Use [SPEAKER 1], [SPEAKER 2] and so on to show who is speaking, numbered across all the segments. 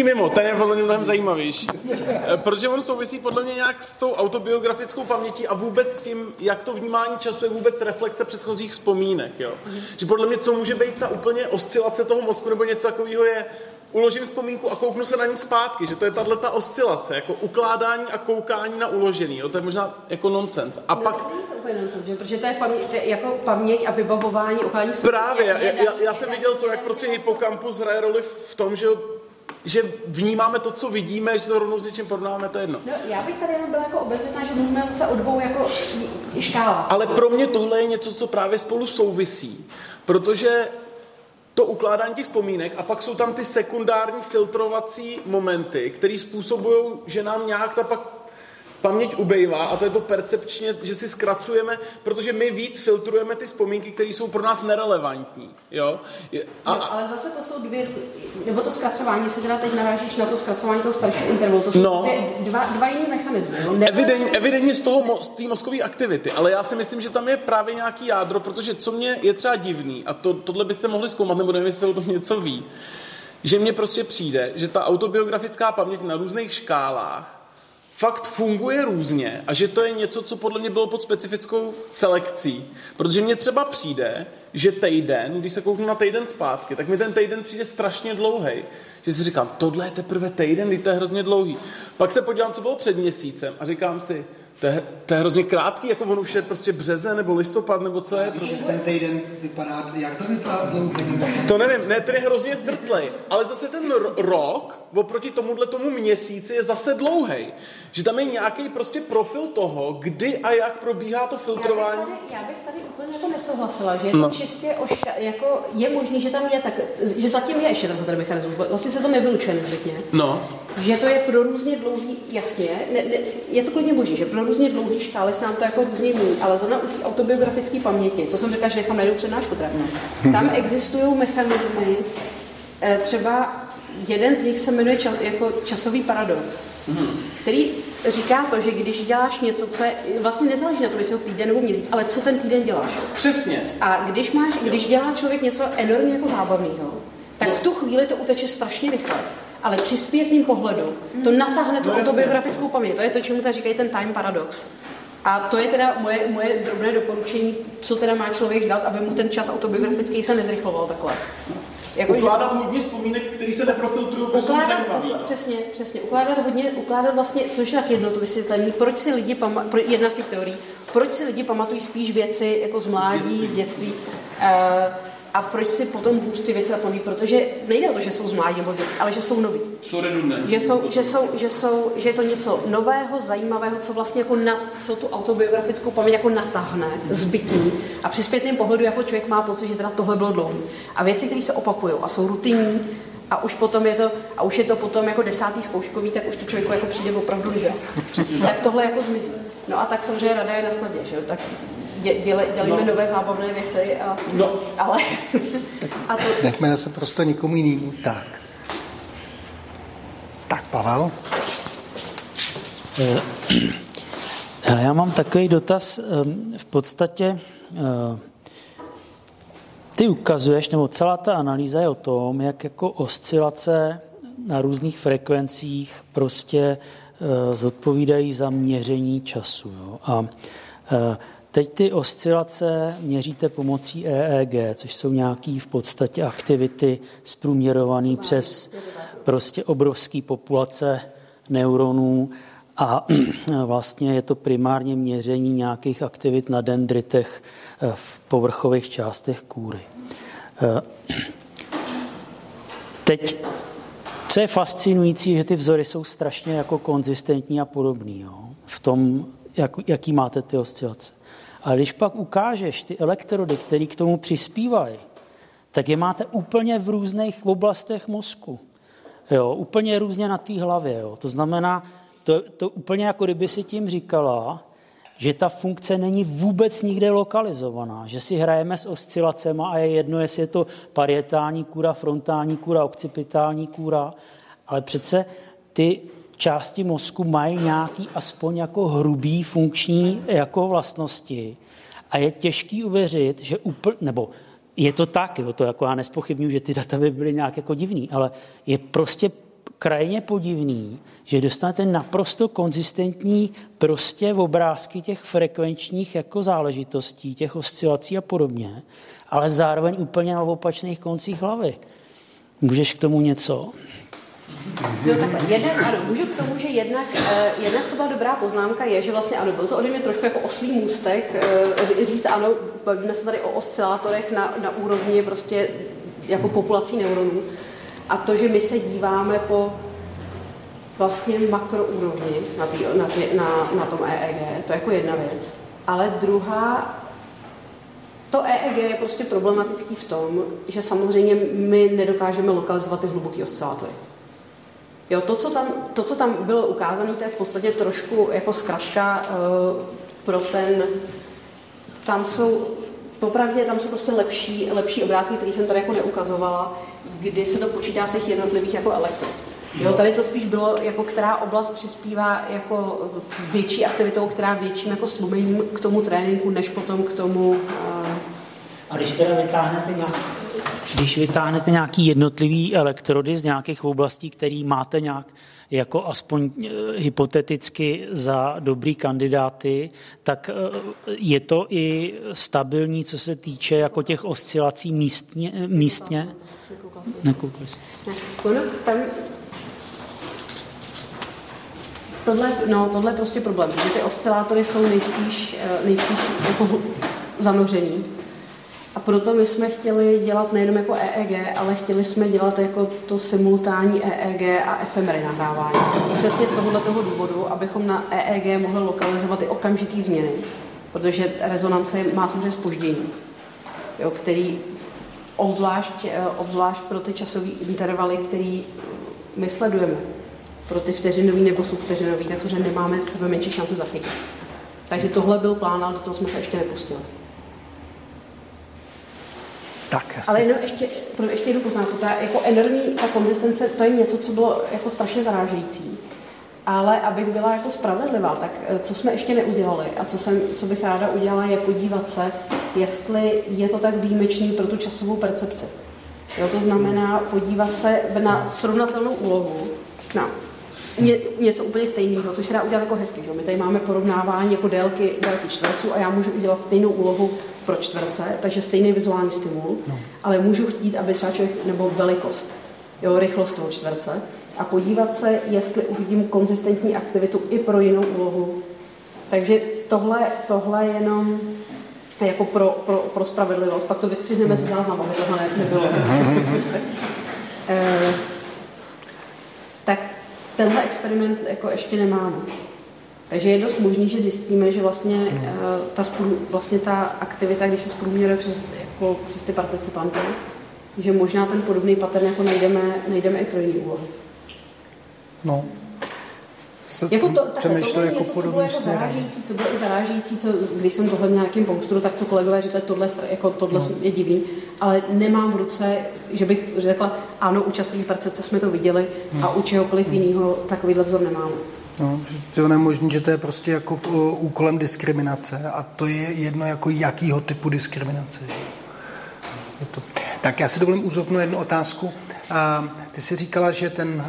[SPEAKER 1] Díky mimo, ten je podle mě mnohem zajímavější. Eh, protože on souvisí podle mě nějak s tou autobiografickou pamětí a vůbec s tím, jak to vnímání času je vůbec reflexe předchozích vzpomínek. Jo? Že podle mě, co může být ta úplně oscilace toho mozku nebo něco takového je, uložím vzpomínku a kouknu se na ní zpátky, že to je tahle ta oscilace, jako ukládání a koukání na uložený, jo? to je možná jako nonsens. A
[SPEAKER 2] no,
[SPEAKER 1] pak...
[SPEAKER 2] To je úplně nonsens, že? protože to je, paměť, to je jako paměť a vybavování ukládání
[SPEAKER 1] Právě, já, já, já jsem viděl to, jak prostě hypokampus hraje roli v tom, že že vnímáme to, co vidíme, že to rovnou s něčím porovnáme, to je jedno.
[SPEAKER 2] No, já bych tady jenom byla jako obezřetná, že mluvíme zase o dvou jako škálách.
[SPEAKER 1] Ale pro mě tohle je něco, co právě spolu souvisí, protože to ukládání těch vzpomínek a pak jsou tam ty sekundární filtrovací momenty, které způsobují, že nám nějak ta pak paměť ubejvá a to je to percepčně, že si zkracujeme, protože my víc filtrujeme ty vzpomínky, které jsou pro nás nerelevantní. Jo?
[SPEAKER 2] A, no, ale zase to jsou dvě, nebo to zkracování, se teda teď narážíš na to zkracování toho staršího intervalu, to jsou no, dva, dva jiné mechanizmy. No?
[SPEAKER 1] Evidentně, evidentně z toho z té mozkové aktivity, ale já si myslím, že tam je právě nějaký jádro, protože co mě je třeba divný, a to, tohle byste mohli zkoumat, nebo nevím, jestli se o tom něco ví, že mně prostě přijde, že ta autobiografická paměť na různých škálách fakt funguje různě a že to je něco, co podle mě bylo pod specifickou selekcí. Protože mně třeba přijde, že týden, když se kouknu na týden zpátky, tak mi ten týden přijde strašně dlouhý. Že si říkám, tohle je teprve týden, to je hrozně dlouhý. Pak se podívám, co bylo před měsícem a říkám si, to je, to je hrozně krátký, jako on už je prostě březen nebo listopad, nebo co je. Prostě.
[SPEAKER 3] Ten týden vypadá, jak to vypadá dlouhý?
[SPEAKER 1] To nevím, ne, ten je hrozně zdrclej, ale zase ten rok oproti tomuhle tomu měsíci je zase dlouhý. Že tam je nějaký prostě profil toho, kdy a jak probíhá to filtrování.
[SPEAKER 2] Já bych tady, já bych tady úplně jako nesouhlasila, že je to no. čistě oška, jako je možný, že tam je tak, že zatím je ještě ten mechanismus. Vlastně se to nevylučuje nezbytně.
[SPEAKER 1] No.
[SPEAKER 2] Že to je pro různě dlouhý, jasně, ne, ne, je to klidně možný, že pro různě dlouhý škály se nám to jako různě mění, ale zrovna u té autobiografické paměti, co jsem řekla, že nechám najdu přednášku trávnou, tam existují mechanismy, eh, třeba jeden z nich se jmenuje čas, jako časový paradox, který říká to, že když děláš něco, co je, vlastně nezáleží na to, jestli týden nebo měsíc, ale co ten týden děláš.
[SPEAKER 1] Přesně.
[SPEAKER 2] A když, máš, když dělá člověk něco enormně jako zábavného, tak v tu chvíli to uteče strašně rychle ale při zpětném pohledu to natáhne tu no, autobiografickou paměť. To je to, čemu tady říkají ten time paradox. A to je teda moje, moje drobné doporučení, co teda má člověk dělat, aby mu ten čas autobiografický se nezrychloval takhle.
[SPEAKER 1] Jako, ukládat že... hodně vzpomínek, který se neprofiltrují, protože jsou zajímavý.
[SPEAKER 2] No. Přesně, přesně. Ukládat hodně, ukládat vlastně, což je tak jedno to vysvětlení, proč si lidi, pama, jedna z těch teorií, proč si lidi pamatují spíš věci jako z mládí, z dětství. Z dětství. Uh, a proč si potom hůř ty věci zapomínají? Protože nejde o to, že jsou z mládí nebo z ale že jsou noví.
[SPEAKER 1] Jsou redundantní.
[SPEAKER 2] Že, jsou, že, jsou, že, jsou, že je to něco nového, zajímavého, co vlastně jako na, co tu autobiografickou paměť jako natáhne, zbytní. A při zpětném pohledu jako člověk má pocit, že teda tohle bylo dlouhé. A věci, které se opakují a jsou rutinní, a už potom je to, a už je to potom jako desátý zkouškový, tak už to člověku jako přijde opravdu líbě. tak tohle jako zmizí. No a tak samozřejmě rada je na snadě, že jo? Tak dě, děle, dělíme no. nové zábavné věci, a, no. ale...
[SPEAKER 3] a to... Nechme se prostě nikomu jinému. Tak. Tak, Pavel?
[SPEAKER 4] Eh, hele, já mám takový dotaz. Ehm, v podstatě eh, ty ukazuješ, nebo celá ta analýza je o tom, jak jako oscilace na různých frekvencích prostě eh, zodpovídají za měření času. Jo? A Teď ty oscilace měříte pomocí EEG, což jsou nějaké v podstatě aktivity zprůměrované přes prostě obrovské populace neuronů a vlastně je to primárně měření nějakých aktivit na dendritech eh, v povrchových částech kůry. Eh, teď, co je fascinující, že ty vzory jsou strašně jako konzistentní a podobný jo? v tom, jak, jaký máte ty oscilace. A když pak ukážeš ty elektrody, které k tomu přispívají, tak je máte úplně v různých oblastech mozku. Jo, úplně různě na té hlavě. Jo. To znamená, to, to úplně jako kdyby si tím říkala, že ta funkce není vůbec nikde lokalizovaná, že si hrajeme s oscilacemi a je jedno, jestli je to parietální kůra, frontální kůra, occipitální kůra, ale přece ty části mozku mají nějaký aspoň jako hrubý funkční jako vlastnosti a je těžký uvěřit, že úplně, nebo je to tak, jo, to jako já nespochybnuju, že ty data by byly nějak jako divný, ale je prostě krajně podivný, že dostanete naprosto konzistentní prostě v obrázky těch frekvenčních jako záležitostí, těch oscilací a podobně, ale zároveň úplně na opačných koncích hlavy. Můžeš k tomu něco?
[SPEAKER 2] Jo, takhle. Jednak, ano, můžu k tomu, že jednak, uh, jednak co byla dobrá poznámka je, že vlastně ano, byl to ode mě trošku jako oslý můstek, uh, říct ano, bavíme se tady o oscilátorech na, na úrovni prostě jako populací neuronů. A to, že my se díváme po vlastně makroúrovni na, tý, na, tý, na, na tom EEG, to je jako jedna věc. Ale druhá, to EEG je prostě problematický v tom, že samozřejmě my nedokážeme lokalizovat ty hluboké oscilátory. Jo, to, co tam, to, co tam bylo ukázané, to je v podstatě trošku jako zkratka uh, pro ten, tam jsou, popravdě tam jsou prostě lepší, lepší obrázky, které jsem tady jako neukazovala, kdy se to počítá z těch jednotlivých jako elektrod. Jo, tady to spíš bylo, jako která oblast přispívá jako větší aktivitou, která větším jako slumením k tomu tréninku, než potom k tomu... Uh...
[SPEAKER 4] A když teda vytáhnete nějak, když vytáhnete nějaký jednotlivý elektrody z nějakých oblastí, který máte nějak jako aspoň eh, hypoteticky za dobrý kandidáty, tak eh, je to i stabilní, co se týče jako těch oscilací místně? místně?
[SPEAKER 2] Nekoukal jsem. Tam tohle, no, tohle je prostě problém, že ty oscilátory jsou nejspíš, eh, nejspíš jako zanořený. A proto my jsme chtěli dělat nejenom jako EEG, ale chtěli jsme dělat jako to simultánní EEG a fMRI nahrávání. Přesně z tohohle toho důvodu, abychom na EEG mohli lokalizovat i okamžitý změny, protože rezonance má samozřejmě spoždění, jo, který obzvlášť, eh, obzvlášť pro ty časové intervaly, který my sledujeme, pro ty vteřinový nebo subvteřinový, tak samozřejmě nemáme sebe menší šance zachytit. Takže tohle byl plán, ale do toho jsme se ještě nepustili.
[SPEAKER 3] Tak, jasně.
[SPEAKER 2] Ale jenom ještě, ještě jednu poznámku. Ta jako enormní ta konzistence, to je něco, co bylo jako strašně zarážející. Ale abych byla jako spravedlivá, tak eh, co jsme ještě neudělali a co, jsem, co bych ráda udělala, je podívat se, jestli je to tak výjimečný pro tu časovou percepci. Jo, to znamená podívat se na srovnatelnou úlohu, na ně, něco úplně stejného, což se dá udělat jako hezky. Že? My tady máme porovnávání jako délky, délky čtverců a já můžu udělat stejnou úlohu pro čtverce, takže stejný vizuální stimul, no. ale můžu chtít, aby třeba člověk, nebo velikost, jo, rychlost toho čtverce, a podívat se, jestli uvidím konzistentní aktivitu i pro jinou úlohu. Takže tohle, tohle jenom jako pro, pro, pro spravedlivost, pak to vystřihneme ze záznamu, aby tohle nebylo. e, tak tenhle experiment jako ještě nemáme. Takže je dost možný, že zjistíme, že vlastně, uh, ta, vlastně ta aktivita, když se zprůměruje přes, jako přes ty participanty, že možná ten podobný pattern jako najdeme, najdeme i pro jiný úlohy.
[SPEAKER 3] No,
[SPEAKER 2] se jako to, přemýšlel jako něco, podobný co bylo jako zarážící, co bylo i zarážící, co, když jsem tohle měl nějakým poustru, tak co kolegové řekli, tohle, jako, tohle no. je divný, ale nemám v ruce, že bych řekla, ano, u časové percepce jsme to viděli hmm. a u čehokoliv hmm. jiného takovýhle vzor nemáme.
[SPEAKER 3] No, to je nemožné, že to je prostě jako v, uh, úkolem diskriminace a to je jedno jako jakýho typu diskriminace. Je to. Tak já si dovolím úzopnout jednu otázku. Ty jsi říkala, že ten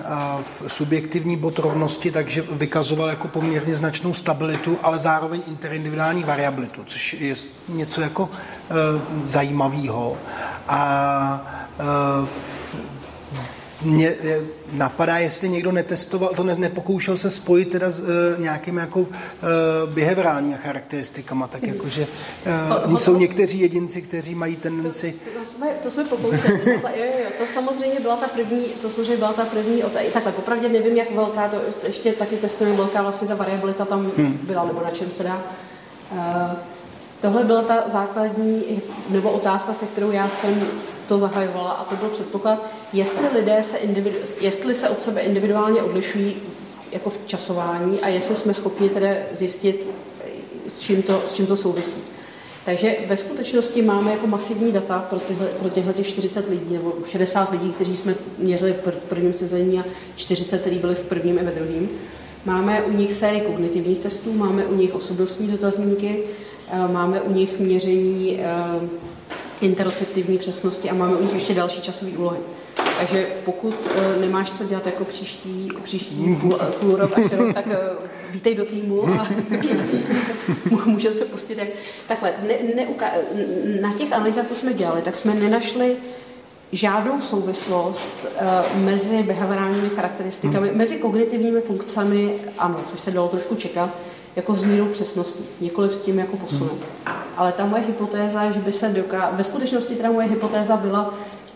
[SPEAKER 3] subjektivní bod rovnosti takže vykazoval jako poměrně značnou stabilitu, ale zároveň interindividuální variabilitu, což je něco jako zajímavého. A e, mě napadá, jestli někdo netestoval, to ne, nepokoušel se spojit teda s uh, nějakými jako uh, behaviorálními charakteristikama, tak jako, že uh, jsou někteří jedinci, kteří mají tendenci...
[SPEAKER 2] To, to, jsme, to jsme pokoušeli, jo, jo, to samozřejmě byla ta první, to samozřejmě byla ta první, takhle, popravdě nevím, jak velká, to ještě taky testujeme, velká vlastně ta variabilita tam hmm. byla, nebo na čem se dá. Uh, tohle byla ta základní, nebo otázka, se kterou já jsem to zahajovala a to byl předpoklad, jestli lidé se, individu, jestli se od sebe individuálně odlišují jako v časování a jestli jsme schopni tedy zjistit, s čím to, s čím to souvisí. Takže ve skutečnosti máme jako masivní data pro, tyhle, pro těchto těch 40 lidí nebo 60 lidí, kteří jsme měřili v prvním sezení a 40, kteří byli v prvním a ve druhém. Máme u nich sérii kognitivních testů, máme u nich osobnostní dotazníky, eh, máme u nich měření eh, interoceptivní přesnosti a máme u nich ještě další časové úlohy. Takže pokud uh, nemáš co dělat jako příští, příští půl, půl rok až rok, tak uh, vítej do týmu a můžeme se pustit. Jak... Takhle, ne, ne, na těch analýzách, co jsme dělali, tak jsme nenašli žádnou souvislost uh, mezi behaviorálními charakteristikami, hmm. mezi kognitivními funkcemi, ano, což se dalo trošku čekat, jako s mírou přesnosti, nikoliv s tím jako posunem. Hmm. Ale ta moje hypotéza, že by se doká... ve skutečnosti teda moje hypotéza byla,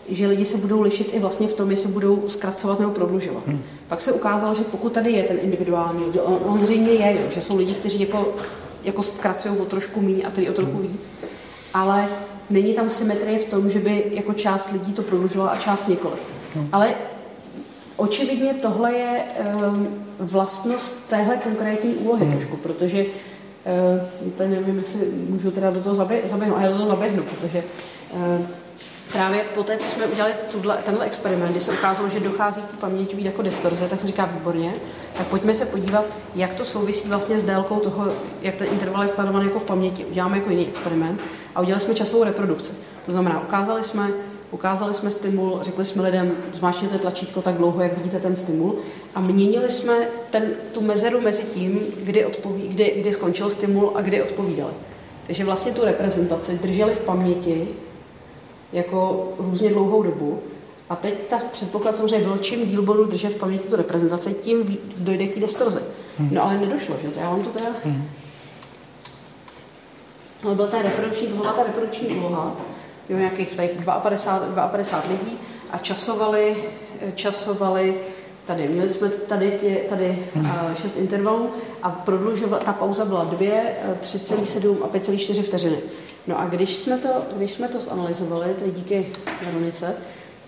[SPEAKER 2] že lidi se budou lišit i vlastně v tom, jestli budou zkracovat nebo prodlužovat. Hmm. Pak se ukázalo, že pokud tady je ten individuální rozdíl, on, on zřejmě je, jo, že jsou lidi, kteří jako, jako zkracují o trošku méně a tedy o trochu hmm. víc, ale není tam symetrie v tom, že by jako část lidí to prodlužovala a část nikoli. Hmm. Ale očividně tohle je um, vlastnost téhle konkrétní úlohy hmm. trošku, protože uh, to nevím, jestli můžu teda do toho zaběhnout, a já do toho zaběhnu, protože uh, právě po té, co jsme udělali tuhle, tenhle experiment, kdy se ukázalo, že dochází k paměti být jako distorze, tak se říká výborně, tak pojďme se podívat, jak to souvisí vlastně s délkou toho, jak ten interval je sledovaný jako v paměti. Uděláme jako jiný experiment a udělali jsme časovou reprodukci. To znamená, ukázali jsme, ukázali jsme stimul, řekli jsme lidem, zmáčkněte tlačítko tak dlouho, jak vidíte ten stimul a měnili jsme ten, tu mezeru mezi tím, kdy, odpoví, kdy, kdy skončil stimul a kdy odpovídali. Takže vlastně tu reprezentaci drželi v paměti jako různě dlouhou dobu. A teď ta předpoklad samozřejmě byl, čím díl budu držet v paměti tu reprezentaci, tím dojde k té distorzi. Hmm. No ale nedošlo, že to já vám to teda... Hmm. Ale byla ta reprodukční, to byla ta reprodukční úloha, jo, nějakých tady 52, 52 lidí a časovali, časovali tady, měli jsme tady, tě, tady hmm. šest intervalů a prodlužovala, ta pauza byla 2, 3,7 a 5,4 vteřiny. No a když jsme to, když jsme to zanalizovali, tedy díky Veronice,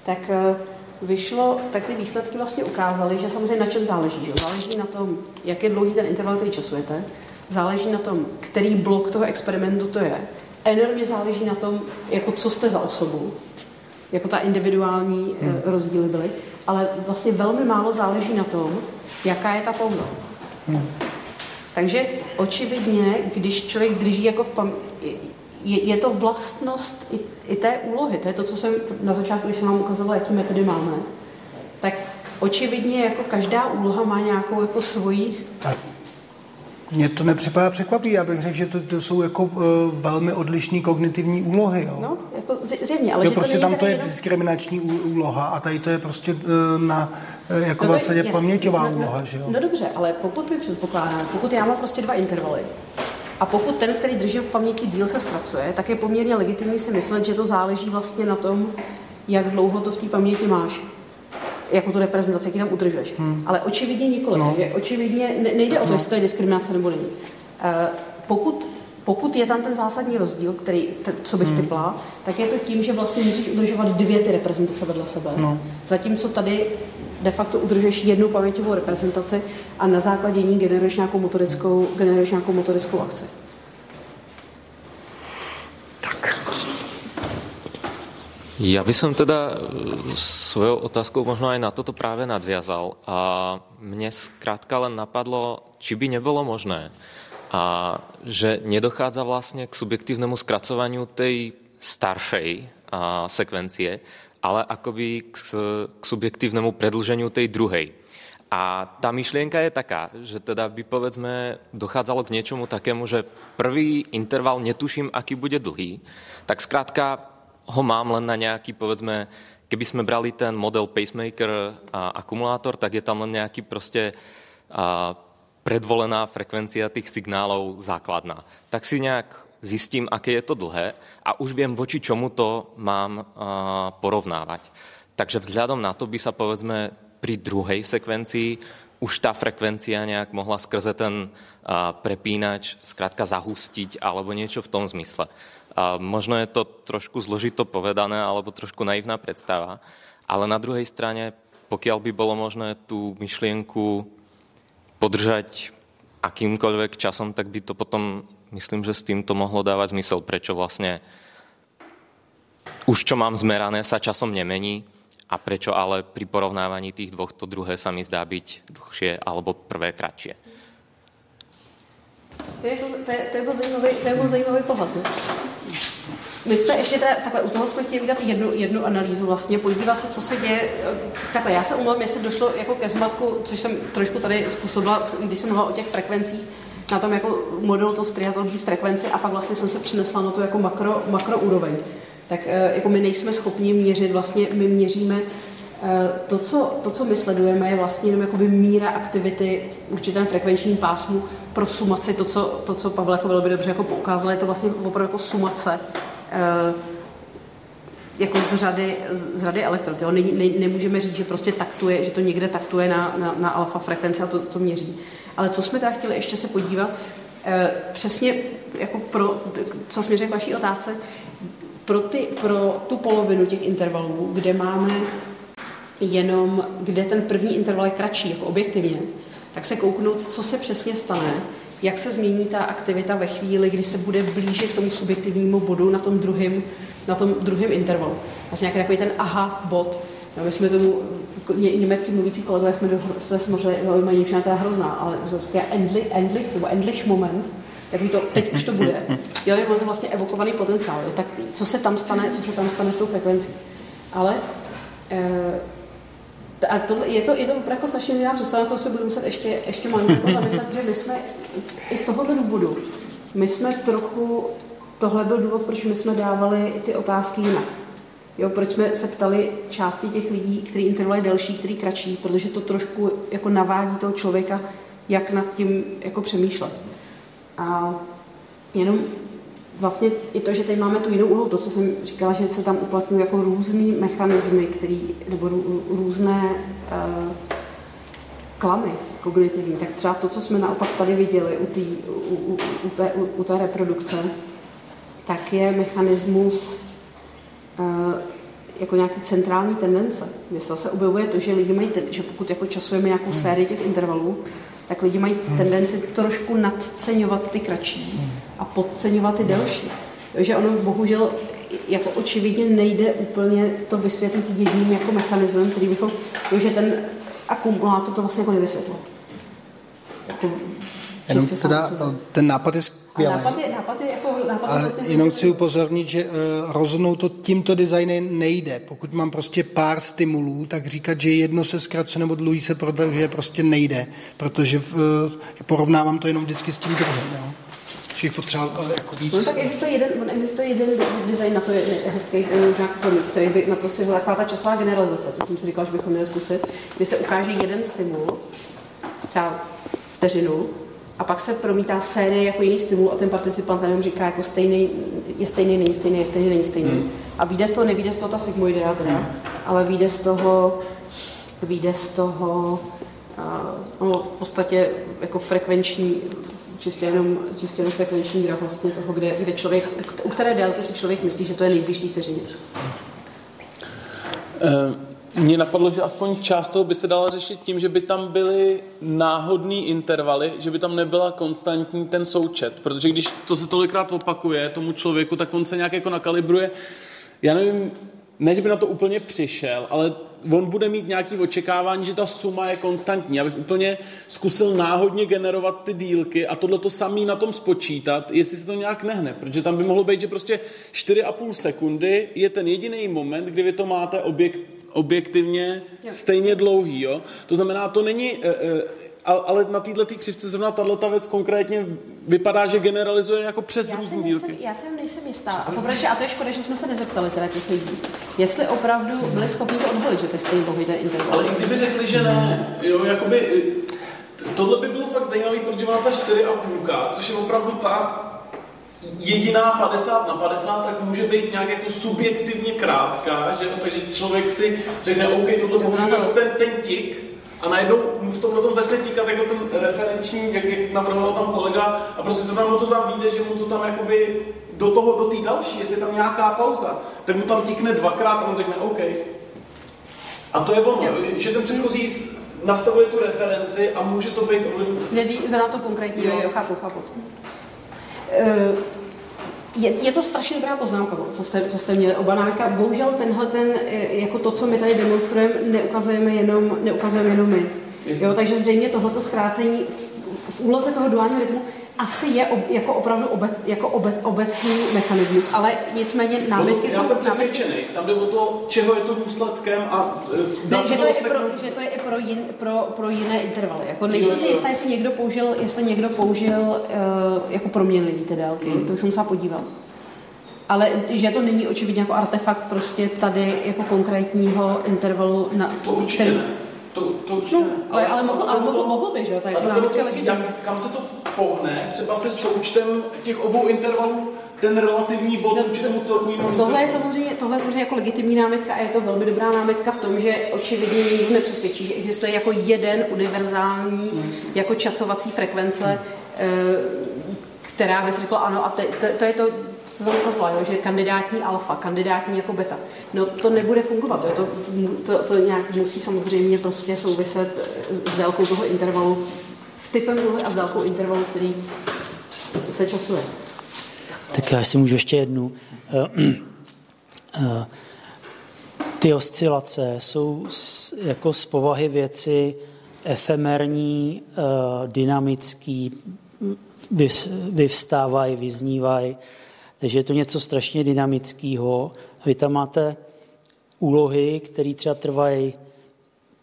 [SPEAKER 2] tak eh, vyšlo, tak ty výsledky vlastně ukázaly, že samozřejmě na čem záleží. Že? Záleží na tom, jak je dlouhý ten interval, který časujete, záleží na tom, který blok toho experimentu to je, enormně záleží na tom, jako co jste za osobu, jako ta individuální eh, hmm. rozdíly byly, ale vlastně velmi málo záleží na tom, jaká je ta pauza. Hmm. Takže očividně, když člověk drží jako v pam- je, je to vlastnost i, i té úlohy. To je to, co jsem na začátku, když jsem vám ukazovala, jaký metody máme. Tak očividně jako každá úloha má nějakou jako svoji... Tak.
[SPEAKER 3] Mně to nepřipadá překvapí, já bych řekl, že to, to jsou jako uh, velmi odlišné kognitivní úlohy. Jo?
[SPEAKER 2] No, jako zjevně, ale
[SPEAKER 3] jo,
[SPEAKER 2] že
[SPEAKER 3] prostě
[SPEAKER 2] to
[SPEAKER 3] tam to je
[SPEAKER 2] jenom...
[SPEAKER 3] diskriminační úloha a tady to je prostě uh, na uh, jako no, vlastně paměťová no, úloha, že jo?
[SPEAKER 2] No dobře, ale pokud my předpokládáme, pokud já mám prostě dva intervaly a pokud ten, který držím v paměti díl se zkracuje, tak je poměrně legitimní si myslet, že to záleží vlastně na tom, jak dlouho to v té paměti máš jako tu reprezentaci, jaký tam udržuješ. Hmm. Ale očividně nikoli. No. Že očividně nejde o to, no. jestli to je diskriminace nebo není. Uh, pokud, pokud je tam ten zásadní rozdíl, který, co bych hmm. typla, tak je to tím, že vlastně musíš udržovat dvě ty reprezentace vedle sebe. No. Zatímco tady de facto udržuješ jednu paměťovou reprezentaci a na základě ní generuješ nějakou motorickou, generuješ nějakou motorickou akci.
[SPEAKER 3] Tak.
[SPEAKER 5] Ja by som teda e, svojou otázkou možno aj na toto práve nadviazal. A mne skrátka len napadlo, či by nebolo možné, a že nedochádza vlastne k subjektívnemu skracovaniu tej staršej a, sekvencie, ale akoby k, k subjektívnemu predlženiu tej druhej. A tá myšlienka je taká, že teda by povedzme dochádzalo k niečomu takému, že prvý interval netuším, aký bude dlhý, tak skrátka ho mám len na nejaký, povedzme, keby sme brali ten model pacemaker a akumulátor, tak je tam len nejaký proste a, predvolená frekvencia tých signálov základná. Tak si nejak zistím, aké je to dlhé a už viem, voči čomu to mám porovnávať. Takže vzhľadom na to by sa povedzme pri druhej sekvencii už tá frekvencia nejak mohla skrze ten prepínač zkrátka zahustiť alebo niečo v tom zmysle. Možno je to trošku zložito povedané alebo trošku naivná predstava, ale na druhej strane, pokiaľ by bolo možné tú myšlienku podržať akýmkoľvek časom, tak by to potom myslím, že s tým to mohlo dávať zmysel, prečo vlastne už čo mám zmerané sa časom nemení a prečo ale pri porovnávaní tých dvoch to druhé sa mi zdá byť dlhšie alebo prvé kratšie.
[SPEAKER 2] To je, to, to je, to je, zajímavý, zajímavý pohled. My jsme ještě teda, takhle, u toho jsme chtěli udělat jednu, jednu analýzu vlastně, podívat se, co se děje. Takhle, já se umlám, jestli došlo jako ke zmatku, což jsem trošku tady způsobila, když jsem mluvila o těch frekvencích, na tom jako modelu to striatologii frekvenci a pak vlastně jsem se přinesla na to jako makro, makro úroveň. Tak eh, jako my nejsme schopni měřit, vlastně my měříme eh, to co, to, co my sledujeme, je vlastně jenom jakoby míra aktivity v určitém frekvenčním pásmu pro sumaci, to, co, to, co Pavel jako velmi dobře jako poukázal, je to vlastně opravdu jako sumace Eh, jako z řady, z řady elektrod. Jo? Ne, ne, nemůžeme říct, že prostě taktuje, že to někde taktuje na, na, na alfa frekvenci a to, to měří. Ale co jsme teda chtěli ještě se podívat, eh, přesně jako pro, co směřuje k vaší otázce, pro, ty, pro tu polovinu těch intervalů, kde máme jenom, kde ten první interval je kratší, jako objektivně, tak se kouknout, co se přesně stane, jak se změní ta aktivita ve chvíli, kdy se bude blížit tomu subjektivnímu bodu na tom druhém, na tom druhém intervalu. Vlastně nějaký takový ten aha bod. My jsme tomu, ně, německy mluvící kolegové jsme se smořili, no, němčina teda hrozná, ale to říká endlich, endlich, nebo endlich moment, tak to, teď už to bude. Jo, je to vlastně evokovaný potenciál. Jo. Tak co se tam stane, co se tam stane s tou frekvencí. Ale e, a to, je, to, je to jako strašně jiná představa, to se budu muset ještě, ještě malinko zamyslet, že my jsme i z tohohle důvodu, my jsme trochu, tohle byl důvod, proč my jsme dávali ty otázky jinak. Jo, proč jsme se ptali části těch lidí, který interval je delší, který kratší, protože to trošku jako navádí toho člověka, jak nad tím jako přemýšlet. A jenom vlastně i to, že tady máme tu jinou úlohu, to, co jsem říkala, že se tam uplatňují jako různý mechanismy, který, nebo rů, různé uh, klamy kognitivní, tak třeba to, co jsme naopak tady viděli u, tý, u, u, u, té, u, u té reprodukce, tak je mechanismus jako nějaký centrální tendence. Mně se objevuje to, že lidi mají, ten, že pokud jako časujeme nějakou hmm. sérii těch intervalů, tak lidi mají hmm. tendenci trošku nadceňovat ty kratší a podceňovat ty delší. Takže ono bohužel jako očividně nejde úplně to vysvětlit jedním jako mechanismem, který bychom, že ten akumulátor to vlastně jako nevysvětlil.
[SPEAKER 3] Jako Jenom teda ten nápad je skvělý.
[SPEAKER 2] Nápad je, nápad je jako, nápad
[SPEAKER 3] Ale vlastně jenom chci upozornit, že uh, rozhodnout to tímto designem nejde. Pokud mám prostě pár stimulů, tak říkat, že jedno se zkracuje nebo druhý se prodlužuje, prostě nejde, protože uh, porovnávám to jenom vždycky s tím druhým. Jo? Že potřeboval uh, jako víc.
[SPEAKER 2] No tak existuje jeden, on existuje jeden design na to je hezký možná který by na to si taková ta časová generalizace, co jsem si říkal, že bychom měli zkusit, kdy se ukáže jeden stimul, třeba vteřinu, a pak se promítá série jako jiný stimul a ten participant jenom říká jako stejný, je stejný, není stejný, je stejný, není stejný. Hmm. A vyjde z toho, nevíde z toho ta sigmoidea teda, hmm. ale vyjde z toho, vyjde z toho uh, no, v podstatě jako frekvenční, čistě jenom, čistě jenom frekvenční graf vlastně toho, kde, kde člověk, u které délky si člověk myslí, že to je nejbližší vteřině.
[SPEAKER 1] Uh. Mně napadlo, že aspoň část toho by se dala řešit tím, že by tam byly náhodné intervaly, že by tam nebyla konstantní ten součet, protože když to se tolikrát opakuje tomu člověku, tak on se nějak jako nakalibruje. Já nevím, ne, že by na to úplně přišel, ale on bude mít nějaké očekávání, že ta suma je konstantní. Já bych úplně zkusil náhodně generovat ty dílky a tohle to samý na tom spočítat, jestli se to nějak nehne. Protože tam by mohlo být, že prostě 4,5 sekundy je ten jediný moment, kdy vy to máte objekt, objektivně jo. stejně dlouhý. Jo? To znamená, to není, eh, eh, ale na této křivce zrovna tato věc konkrétně vypadá, že generalizuje jako přes různé dílky.
[SPEAKER 2] Já si nejsem jistá. A, popravdě, a to je škoda, že jsme se nezeptali teda těch lidí. Jestli opravdu byli schopni to odhalit, že to je stejný dlouhý ten interval.
[SPEAKER 1] Ale i kdyby řekli, že ne, jo, jakoby, tohle by bylo fakt zajímavé, protože ona ta 4,5, což je opravdu ta jediná 50 na 50, tak může být nějak jako subjektivně krátká, že? takže člověk si řekne, OK, tohle považuji jako ten, ten tik, a najednou mu v tomhle tom začne tíkat jako ten referenční, jak, jak navrhoval tam kolega, a prostě to tam, to tam vyjde, že mu to tam jakoby do toho, do té další, jestli je tam nějaká pauza, tak mu tam tikne dvakrát a on řekne OK. A to je ono, že, že ten předchozí nastavuje tu referenci a může to být
[SPEAKER 2] ovlivněný. Za na to konkrétní, jo, jo, chápu, chápu. Eh, je, je to strašně dobrá poznámka, co jste, co jste měli oba návyka. Bohužel tenhle ten, eh, jako to, co my tady demonstrujeme, neukazujeme jenom, neukazujeme jenom my. Jo, takže zřejmě tohleto zkrácení v úloze toho duálního rytmu asi je ob, jako opravdu obec, jako obec, obecný mechanismus, ale nicméně námitky
[SPEAKER 1] Já
[SPEAKER 2] jsou...
[SPEAKER 1] jsem
[SPEAKER 2] námitky,
[SPEAKER 1] přesvědčený. Tam jde o to, čeho je to důsledkem a e, dá
[SPEAKER 2] ne,
[SPEAKER 1] se
[SPEAKER 2] že,
[SPEAKER 1] to
[SPEAKER 2] to je i
[SPEAKER 1] rozseknout.
[SPEAKER 2] pro, že to je i pro, jin, pro, pro jiné intervaly. Jako nejsem si jistá, jestli někdo použil, jestli někdo použil uh, jako proměnlivý ty délky,
[SPEAKER 1] Hmm.
[SPEAKER 2] to bych se podívat. Ale že to není očividně jako artefakt prostě tady jako konkrétního intervalu, na,
[SPEAKER 1] To určitě
[SPEAKER 2] který-
[SPEAKER 1] ne. To, to určitě
[SPEAKER 2] No, ale, ale, mohlo,
[SPEAKER 1] to
[SPEAKER 2] ale
[SPEAKER 1] bylo
[SPEAKER 2] mohlo,
[SPEAKER 1] to-
[SPEAKER 2] mohlo by, že jo? To
[SPEAKER 1] a to bylo
[SPEAKER 2] námitka
[SPEAKER 1] to, jak, kam se to pohne, třeba se součtem těch obou intervalů, ten relativní bod vůči tomu celkovému
[SPEAKER 2] No, Tohle je samozřejmě, tohle je samozřejmě jako legitimní námitka a je to velmi dobrá námitka v tom, že očividně nikdo nepřesvědčí, že existuje jako jeden univerzální jako časovací frekvence, eh, která by si řekla ano a to, to, to je to, co jsem ukazovala, že kandidátní alfa, kandidátní jako beta. No to nebude fungovat, jo, to, to, to nějak musí samozřejmě prostě souviset s délkou toho intervalu, s typem úlohy a s délkou intervalu, který se časuje.
[SPEAKER 4] Tak já si můžu ještě jednu. Eh, eh, Ty oscilace jsou z- jako z povahy věci efemerní, eh, dynamický, vyvstávají, vyznívají, takže je to něco strašně dynamického. Vy tam máte úlohy, které třeba trvají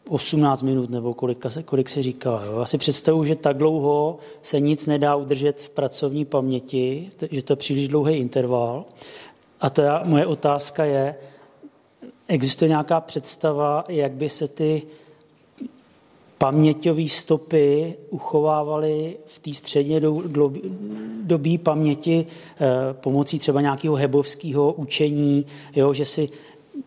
[SPEAKER 4] 18 minut nebo kolik, kolik se říká. Jo. Já si představuji, že tak dlouho se nic nedá udržet v pracovní paměti, že to je příliš dlouhý interval. A teda moje otázka je, existuje nějaká představa, jak by se ty paměťové stopy uchovávaly v té středně dobí paměti eh, pomocí třeba nějakého hebovského učení, jo, že si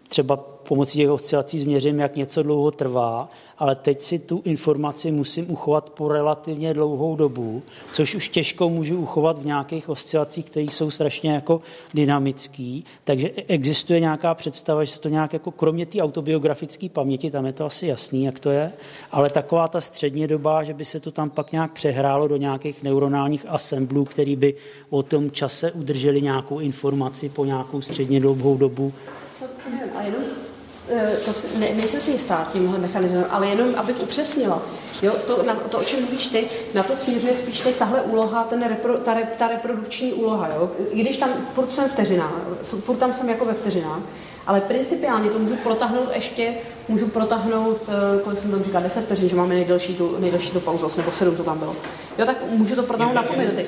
[SPEAKER 4] třeba pomocí těch oscilací změřím, jak něco dlouho trvá, ale teď si tu informaci musím uchovat po relativně dlouhou dobu, což už těžko můžu uchovat v nějakých oscilacích, které jsou strašně jako dynamický, takže existuje nějaká představa, že se to nějak jako, kromě té autobiografické paměti, tam je to asi jasný, jak to je, ale taková ta středně doba, že by se to tam pak nějak přehrálo do nějakých neuronálních assemblů, který by o tom čase udrželi nějakou informaci po nějakou středně dlouhou dobu,
[SPEAKER 2] to, s- ne, nejsem si jistá tímhle mechanismem, ale jenom abych upřesnila, jo, to, na, to, o čem mluvíš ty, na to směřuje spíš teď tahle úloha, ten repro, ta, re, ta reprodukční úloha, jo, i když tam furt jsem vteřina, furt tam jsem jako ve vteřinách, ale principiálně to můžu protáhnout ještě, můžu protáhnout, eh, kolik jsem tam říkal, 10 vteřin, že máme nejdelší tu, nejdelší tu pauzu, nebo 7 to tam bylo. Jo, tak můžu to protáhnout na půl minuty.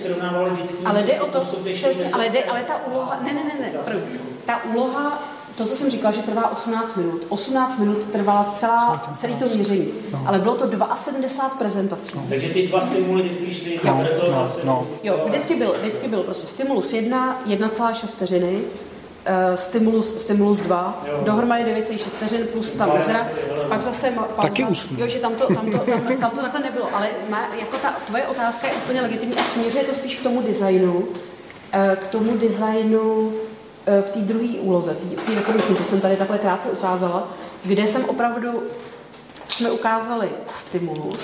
[SPEAKER 2] Ale jde o to, přesně, ale, jde, ale ta úloha, ne, ne, ne, ne, prv, ta úloha, to, co jsem říkala, že trvá 18 minut. 18 minut trvala celá, celý to měření, ale bylo to 72 prezentací.
[SPEAKER 6] Takže ty dva stimuly vždycky šly
[SPEAKER 3] No,
[SPEAKER 6] brzo
[SPEAKER 3] no,
[SPEAKER 6] zase.
[SPEAKER 3] no.
[SPEAKER 2] Jo, vždycky byl, vždycky byl prostě stimulus 1, 1,6 vteřiny, uh, stimulus, stimulus 2,
[SPEAKER 6] Jo.
[SPEAKER 2] dohromady 9,6 vteřin plus ta mezera, pak zase ma, pauza.
[SPEAKER 3] Taky usnu.
[SPEAKER 2] Jo, že tam to, tam to, tam, tam to takhle nebylo, ale má, jako ta tvoje otázka je úplně legitimní a směřuje to spíš k tomu designu, eh, k tomu designu v té druhé úloze, v té reprodukční, co jsem tady takhle krátce ukázala, kde jsem opravdu, jsme ukázali stimulus,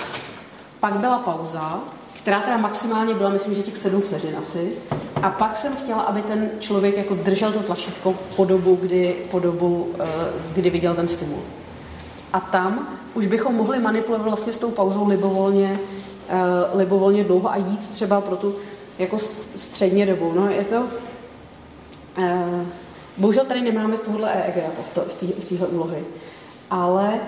[SPEAKER 2] pak byla pauza, která teda maximálně byla, myslím, že těch sedm vteřin asi. A pak jsem chtěla, aby ten člověk jako držel to tlačítko po dobu, kdy, po dobu, eh, kdy viděl ten stimul. A tam už bychom mohli manipulovat vlastně s tou pauzou libovolně, uh, libovolně dlouho a jít třeba pro tu jako středně dobu. No, je to... Uh, bohužel tady nemáme z tohohle EEG, z téhle úlohy. Ale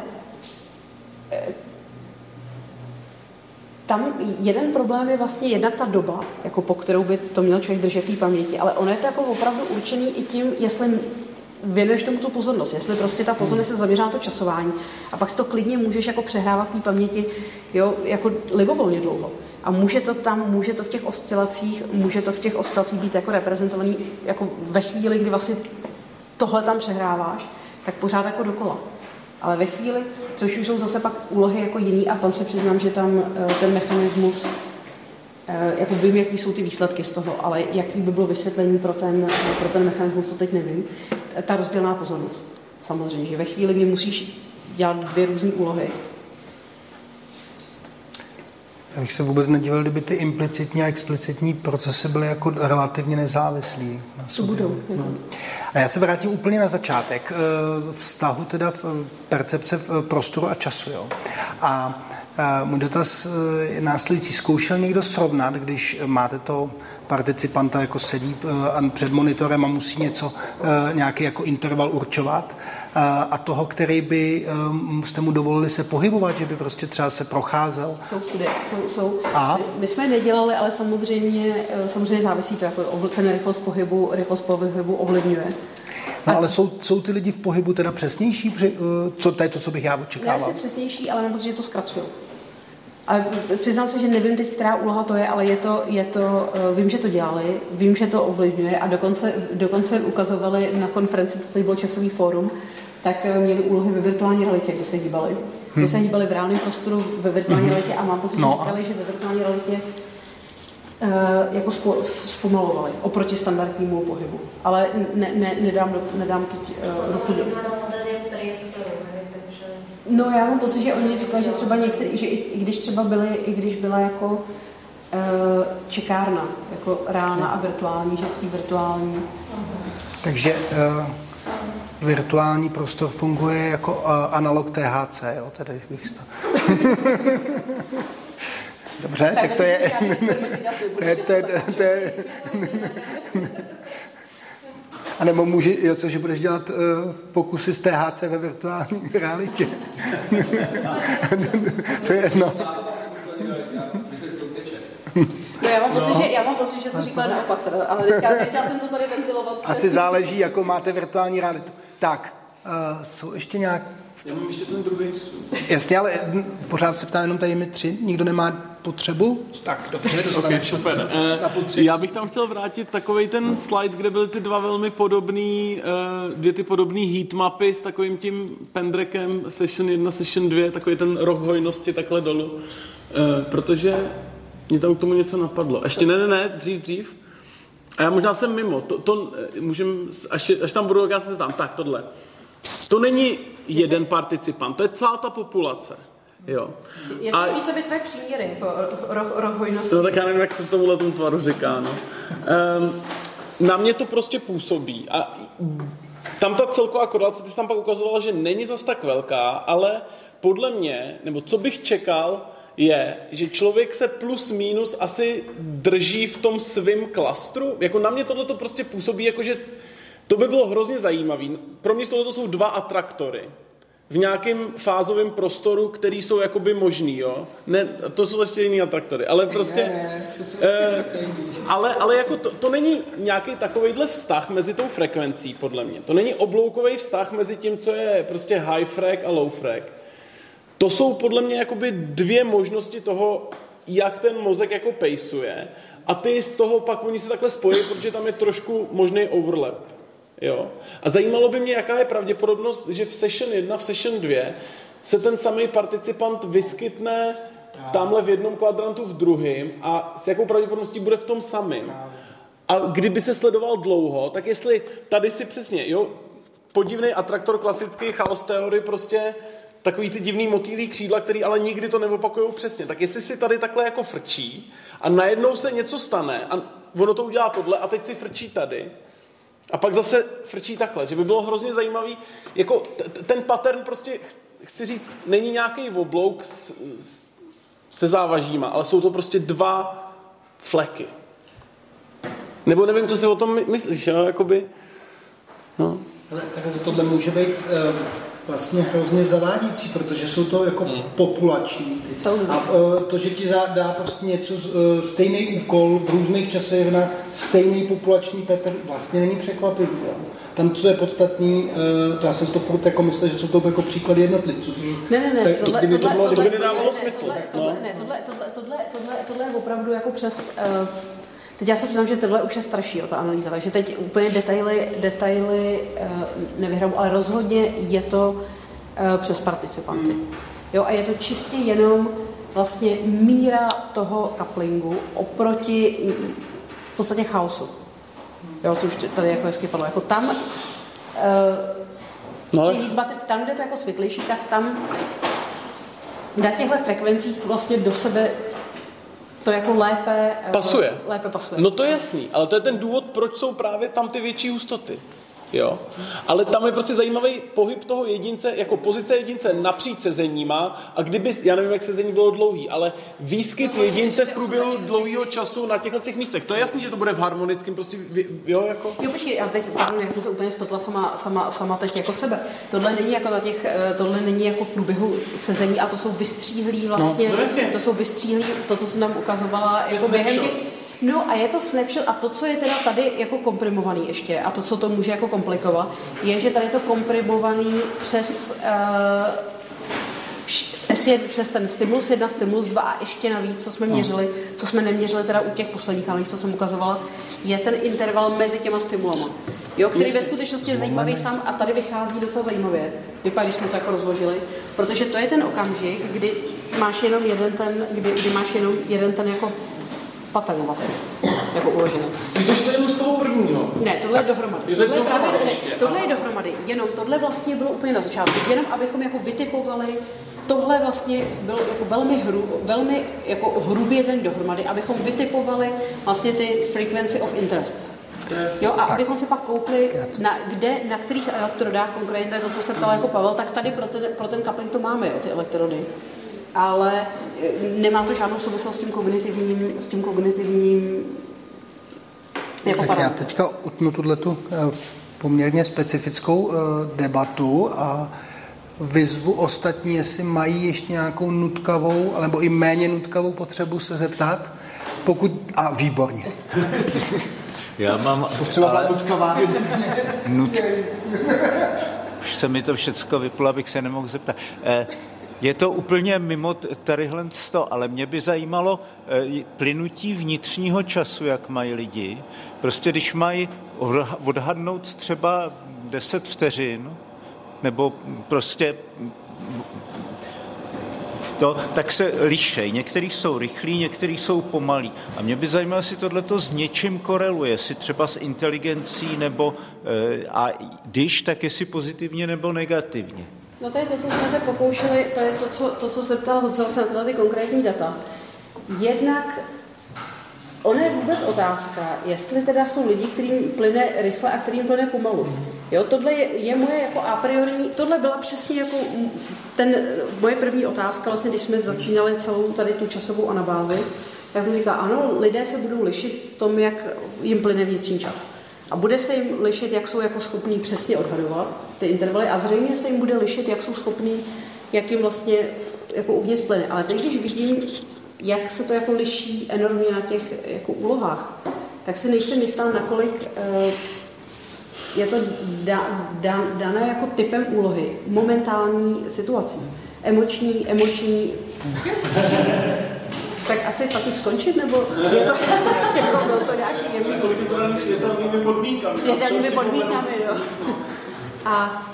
[SPEAKER 2] tam jeden problém je vlastně jednak ta doba, jako po kterou by to měl člověk držet v té paměti, ale ono je to jako opravdu určený i tím, jestli věnuješ tomu tu pozornost, jestli prostě ta pozornost je zaměřená na to časování a pak si to klidně můžeš jako přehrávat v té paměti jo, jako libovolně dlouho. A může to tam, může to v těch oscilacích, může to v těch oscilacích být jako reprezentovaný jako ve chvíli, kdy vlastně tohle tam přehráváš, tak pořád jako dokola. Ale ve chvíli, což už jsou zase pak úlohy jako jiný a tam se přiznám, že tam eh, ten mechanismus, eh, jako vím, jaký jsou ty výsledky z toho, ale jaký by bylo vysvětlení pro ten, pro ten mechanismus, to teď nevím. Ta rozdělená pozornost. Samozřejmě, že ve chvíli, kdy musíš dělat dvě různé úlohy,
[SPEAKER 3] Já bych se vůbec nedivil, kdyby ty implicitní a explicitní procesy byly jako relativně nezávislí. Na
[SPEAKER 2] to
[SPEAKER 3] sobě.
[SPEAKER 2] budou. Jako.
[SPEAKER 3] A já se vrátím úplně na začátek eh, vztahu teda v eh, percepce v eh, prostoru a času. Jo. A Můj dotaz je následující. Zkoušel někdo srovnat, když máte to participanta jako sedí před monitorem a musí něco, nějaký jako interval určovat a toho, který by jste mu dovolili se pohybovat, že by prostě třeba se procházel?
[SPEAKER 2] Jsou studie, jsou, jsou. A? My jsme je nedělali, ale samozřejmě, samozřejmě závisí to, jako ten rychlost pohybu, rychlost pohybu ovlivňuje.
[SPEAKER 3] No, ale jsou, jsou ty lidi v pohybu teda přesnější? Co, to je to, co bych já očekával?
[SPEAKER 2] Ne, přesnější, ale nebo že to zkracují. Ale přiznám se, že nevím teď, která úloha to je, ale je to, je to, eh, vím, že to dělali, vím, že to ovlivňuje a dokonce, dokonce ukazovali na konferenci, co tady bylo časový fórum, tak eh, měli úlohy ve virtuální realitě, kde se hýbali. Kde se hýbali v reálném prostoru ve virtuální hmm. realitě a mám pocit, no. že říkali, že ve virtuální realitě uh, jako spo, zpomalovali oproti standardnímu pohybu. Ale ne, ne, nedám, nedám teď uh, ruku do... No já mám pocit, že oni říkali, že třeba některý, že i, i když třeba byly, i když byla jako uh, čekárna, jako reálná a virtuální, že v té virtuální.
[SPEAKER 3] Takže uh, virtuální prostor funguje jako uh, analog THC, jo, teda, když bych to... Dobře, tak, tak to je... to je, to je, to je, a nebo může, jo, co, že budeš dělat uh, pokusy z THC ve virtuální realitě. to je jedno.
[SPEAKER 2] No, já mám pocit, no. že, já mám pocit, že to říkala naopak, teda, ale teďka, nechtěla jsem to tady ventilovat.
[SPEAKER 3] Asi záleží, jakou máte virtuální realitu. Tak, uh, jsou ještě nějak...
[SPEAKER 1] Já mám ještě ten druhý.
[SPEAKER 3] Jasně, ale pořád se ptám jenom tady my tři. Nikdo nemá potřebu? Tak, dobře,
[SPEAKER 1] okay, super. Uh, já bych tam chtěl vrátit takový ten slide, kde byly ty dva velmi podobný, uh, dvě ty podobné heatmapy s takovým tím pendrekem session 1, session 2, takový ten roh hojnosti takhle dolů. Uh, protože mě tam k tomu něco napadlo. Ještě ne, ne, ne, dřív, dřív. A já možná jsem mimo. To, to můžem, až, až tam budu, já se tam, tak tohle. To není jeden participant, to je celá ta populace. Jo.
[SPEAKER 2] Jestli a... se tvoje příměry, jako rohojnosti.
[SPEAKER 1] No tak já nevím, jak se tomuhle tomu tvaru říká. No. Um, na mě to prostě působí. A tam ta celková korelace, ty jsi tam pak ukazovala, že není zas tak velká, ale podle mě, nebo co bych čekal, je, že člověk se plus minus asi drží v tom svém klastru. Jako na mě tohle to prostě působí, jako že to by bylo hrozně zajímavé. Pro mě tohle jsou dva atraktory v nějakém fázovém prostoru, který jsou jakoby možný, jo. Ne, to jsou ještě jiný atraktory, ale prostě... Ne, ne, eh, ale, ale jako to, to není nějaký takovejhle vztah mezi tou frekvencí, podle mě. To není obloukový vztah mezi tím, co je prostě high frag a low frag. To jsou podle mě jakoby dvě možnosti toho, jak ten mozek jako pejsuje a ty z toho pak oni se takhle spojí, protože tam je trošku možný overlap. Jo? A zajímalo by mě, jaká je pravděpodobnost, že v session 1, v session 2 se ten samý participant vyskytne tamhle v jednom kvadrantu v druhém a s jakou pravděpodobností bude v tom samém. A kdyby se sledoval dlouho, tak jestli tady si přesně, jo, podivný atraktor klasický chaos teorie, prostě takový ty divný motýlí křídla, který ale nikdy to neopakují přesně. Tak jestli si tady takhle jako frčí a najednou se něco stane a ono to udělá tohle a teď si frčí tady, a pak zase frčí takhle, že by bylo hrozně zajímavý, jako ten pattern prostě, chci říct, není nějaký oblouk s, s, se závažíma, ale jsou to prostě dva fleky. Nebo nevím, co si o tom myslíš, jo, jakoby,
[SPEAKER 3] no. Ale tak tohle může být uh, vlastně hrozně zavádící, protože jsou to jako hmm. populační. A uh, to, že ti dá prostě něco, uh, stejný úkol v různých časech na stejný populační petr, vlastně není překvapivý. Tam, co je podstatný, uh, to já jsem to furt jako myslel, že jsou to jako příklady jednotlivců.
[SPEAKER 2] Ne, ne, ne, tak, tohle,
[SPEAKER 1] kdyby
[SPEAKER 2] tohle,
[SPEAKER 1] to bylo,
[SPEAKER 2] tohle,
[SPEAKER 1] kdyby nedávalo smysl.
[SPEAKER 2] Tohle, tohle, ne, tohle, tohle, tohle, tohle, tohle je opravdu jako přes... Uh, Teď já se přiznám, že tohle už je starší, ta analýza, takže teď úplně detaily, detaily uh, nevyhraju, ale rozhodně je to uh, přes participanty. Jo, a je to čistě jenom vlastně míra toho couplingu oproti v podstatě chaosu. Jo, co už tady jako hezky padlo. Jako tam, uh, no tam, kde to jako světlejší, tak tam na těchto frekvencích vlastně do sebe to jako lépe
[SPEAKER 1] pasuje.
[SPEAKER 2] lépe pasuje.
[SPEAKER 1] No to je jasný, ale to je ten důvod, proč jsou právě tam ty větší hustoty. Jo? Ale tam je prostě zajímavý pohyb toho jedince, jako pozice jedince napříč sezeníma a kdyby, já nevím, jak sezení bylo dlouhý, ale výskyt
[SPEAKER 2] No,
[SPEAKER 1] jedince v průběhu dlouhého času na těchto těch místech. To je jasný, že to bude v harmonickém prostě, jo, jako...
[SPEAKER 2] Jo, počkej, já teď, pardon, jak jsem se úplně spletla sama, sama, sama teď jako sebe. Tohle není jako na těch, eh, tohle není jako v průběhu sezení a to jsou vystříhlí vlastně,
[SPEAKER 1] No, no jasně.
[SPEAKER 2] to jsou vystříhlí, to, co jsem nám ukazovala, jako během těch, No a je to snapshot a to, co je teda tady jako komprimovaný ještě a to, co to může jako komplikovat, je, že tady je to komprimovaný přes uh, S1, přes ten stimulus 1, stimulus 2 a ještě navíc, co jsme měřili, co jsme neměřili teda u těch posledních analýz, co jsem ukazovala, je ten interval mezi těma stimulama. Jo, který ve skutečnosti je zajímavý sám a tady vychází docela zajímavě, vypadá, když jsme to jako rozložili, protože to je ten okamžik, kdy máš jenom jeden ten, kdy, kdy máš jenom jeden ten jako pattern vlastně, jako uložený.
[SPEAKER 1] Když to jenom z toho prvního.
[SPEAKER 2] Ne, tohle je dohromady.
[SPEAKER 1] Je to
[SPEAKER 2] Tohle je, právě,
[SPEAKER 1] dohromady
[SPEAKER 2] ne,
[SPEAKER 1] ještě,
[SPEAKER 2] tohle je dohromady. Jenom tohle vlastně bylo úplně na začátku. Jenom abychom jako vytipovali, tohle vlastně bylo jako velmi, hru, velmi jako hrubě ten dohromady, abychom vytipovali vlastně ty frequency of interest. Jo, a abychom si pak koupili, na, kde, na kterých elektrodách, konkrétně to, co se ptal jako Pavel, tak tady pro ten, pro ten coupling to máme, jo, ty elektrody. Ale e, nemá to žádnou souvislost s tím kognitivním, s tím kognitivním jako
[SPEAKER 3] Tak já
[SPEAKER 2] parametrem.
[SPEAKER 3] teďka utnu tuhletu poměrně specifickou eh, debatu a vyzvu ostatní, jestli mají ještě nějakou nutkavou, alebo i méně nutkavou potřebu se zeptat. Pokud, a výborně.
[SPEAKER 7] Já mám...
[SPEAKER 3] Potřeba
[SPEAKER 7] ale-
[SPEAKER 3] nutkavá.
[SPEAKER 7] Nut... Už se mi to všecko vyplo, abych se nemohl zeptat. Eh, Je to úplně mimo tadyhle to, ale mě by zajímalo eh, plynutí vnitřního času, jak mají lidi. Prostě když mají odha- odhadnout třeba 10 vteřin, nebo prostě to, tak se lišej. Některý jsou rychlí, některý jsou pomalí. A mě by zajímalo, jestli tohle s něčím koreluje, jestli třeba s inteligencí, nebo eh, a když, tak jestli pozitivně nebo negativně.
[SPEAKER 2] No to je to, co jsme se pokoušeli, to je to, co, to, co se ptal docela se na ty konkrétní data. Jednak Ona je vůbec otázka, jestli teda jsou lidi, kterým plyne rychle a kterým plyne pomalu. Jo, tohle je, je moje jako a priori, tohle byla přesně jako ten, moje první otázka, vlastně, když jsme začínali celou tady tu časovou anabázi, já jsem říkala, ano, lidé se budou lišit v tom, jak jim plyne vnitřní čas. A bude se jim lišit, jak jsou jako schopní přesně odhadovat ty intervaly a zřejmě se jim bude lišit, jak jsou schopní, jak jim vlastně jako uvnitř plyne. Ale teď, když vidím, jak se to jako liší enormně na těch jako úlohách, tak si nejsem jistá, nakolik eh, je to da, da, dané jako typem úlohy, momentální situací, emoční, emoční. Tak asi fakt už skončit, nebo je to, jako byl to nějaký jemný
[SPEAKER 1] Kolik je to daný světelnými podmínkami.
[SPEAKER 2] světelnými podmínkami, jo. A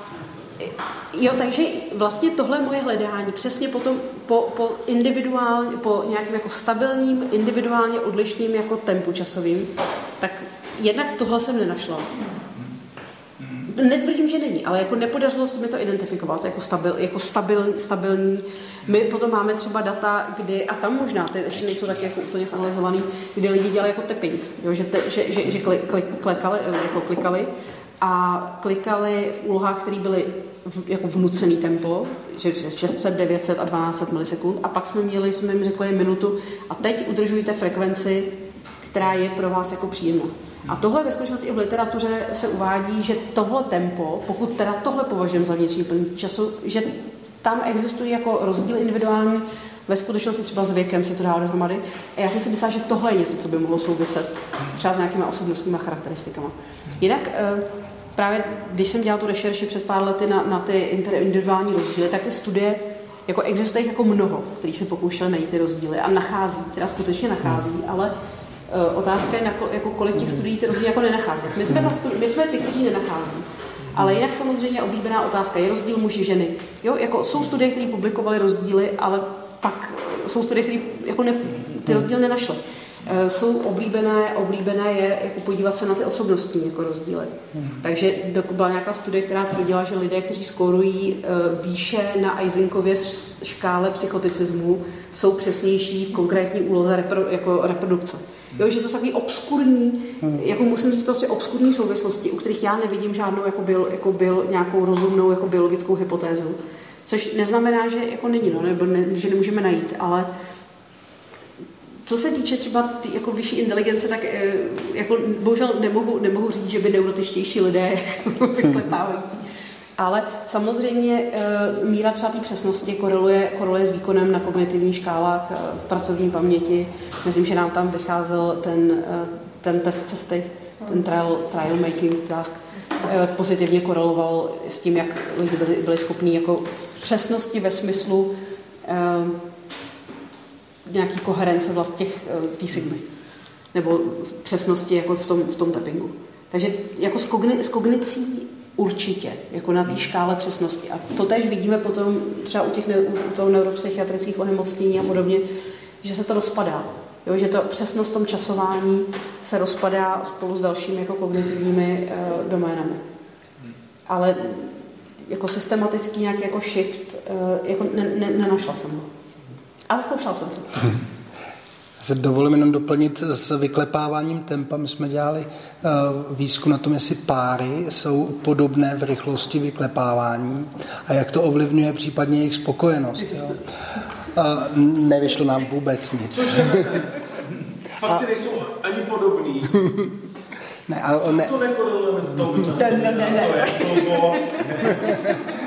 [SPEAKER 2] jo, takže vlastně tohle moje hledání, přesně potom po, po individuálně, po nějakým jako stabilním, individuálně odlišným jako tempu časovým, tak jednak tohle jsem nenašla. Netvrdím, že není, ale jako nepodařilo se mi to identifikovat jako, stabil, jako stabil, stabilní. My potom máme třeba data, kdy, a tam možná ty ještě nejsou taky jako úplně zanalizovaný, kdy lidi dělají jako tapping, jo, že, te, že, že, že kli, kli, klikali, jako klikali a klikali v úlohách, které byly v, jako vnucený tempo, že 600, 900 a 1200 milisekund a pak jsme měli, jsme jim řekli minutu a teď udržujte frekvenci, která je pro vás jako příjemná. A tohle ve skutečnosti i v literatuře se uvádí, že tohle tempo, pokud teda tohle považujeme za vnitřní plný času, že tam existují jako rozdíl individuální, ve skutečnosti třeba s věkem se to dá dohromady. A já jsem si myslela, že tohle je něco, co by mohlo souviset třeba s nějakýma osobnostníma charakteristikama. Jinak eh, právě když jsem dělala tu rešerši před pár lety na, na ty individuální rozdíly, tak ty studie, jako existuje jako mnoho, který se pokoušeli najít ty rozdíly a nachází, teda skutečně nachází, ale otázka je, na, ko- jako kolik těch studií ty rozdíly jako nenachází. My jsme, ta studi- my jsme ty, kteří nenachází. Ale jinak samozřejmě oblíbená otázka je rozdíl muži ženy. Jo, jako jsou studie, které publikovaly rozdíly, ale pak jsou studie, které jako ne, ty rozdíly nenašly. Eh, jsou oblíbené, oblíbené je jako podívat se na ty osobnostní jako rozdíly. Hmm. Takže byla nějaká studie, která dělá, že lidé, kteří skorují eh, výše na Eisenkově škále psychoticismu, jsou přesnější v konkrétní úloze repro, jako reprodukce. Jo, že to jsou takový obskurní, hmm. jako musím říct prostě obskurní souvislosti, u kterých já nevidím žádnou jako byl, jako byl nějakou rozumnou jako biologickou hypotézu. Což neznamená, že jako není, no, nebo ne, že nemůžeme najít, ale co se týče třeba ty jako vyšší inteligence, tak eh, jako bohužel nemohu, nemohu říct, že by neurotičtější lidé vyklepávající. Ale samozřejmě eh, míra třeba té přesnosti koreluje, koreluje s výkonem na kognitivních škálách eh, v pracovní paměti. Myslím, že nám tam vycházel ten, ten test cesty, ten trial, trial making task, pozitivně koreloval s tím, jak lidi byli, byli schopní jako v přesnosti ve smyslu nějaký koherence vlastně těch, eh, té sigmy. Nebo přesnosti jako v tom, v tom tappingu. Takže jako s, kogni, s kognicí určitě, jako na té škále přesnosti. A to tež vidíme potom třeba u těch u toho neuropsychiatrických onemocnění a podobně, že se to rozpadá. Jo, že to přesnost v tom časování se rozpadá spolu s dalšími jako kognitivními uh, doménami. Ale jako systematický nějaký jako shift uh, jako ne, ne, nenašla jsem ho. Ale zkoušel jsem to.
[SPEAKER 3] Já se dovolím jenom doplnit s vyklepáváním tempa. My jsme dělali uh, výzkum na tom, jestli páry jsou podobné v rychlosti vyklepávání a jak to ovlivňuje případně jejich spokojenost. Jo. Uh, nevyšlo nám vůbec nic.
[SPEAKER 1] Fakt a... nejsou ani podobný.
[SPEAKER 3] Ne, ale ne.
[SPEAKER 1] To nekorelujeme s tou
[SPEAKER 2] Ne, ne, ne, ne.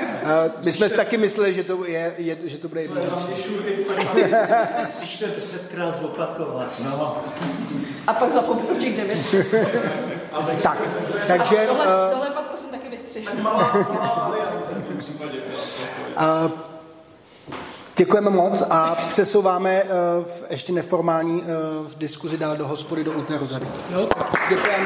[SPEAKER 3] My jsme si taky mysleli, že to, je, je, že to bude jednodušší.
[SPEAKER 6] Musíš to desetkrát zopakovat. No.
[SPEAKER 2] A pak zapomenu těch devět.
[SPEAKER 3] tak, takže...
[SPEAKER 2] A tohle, uh, tohle pak prosím taky vystřižu.
[SPEAKER 1] Malá, malá aliance v tom případě.
[SPEAKER 3] Uh, Děkujeme moc a přesouváme uh, v ještě neformální v diskuzi dál do hospody do úteru tady. No, děkujeme.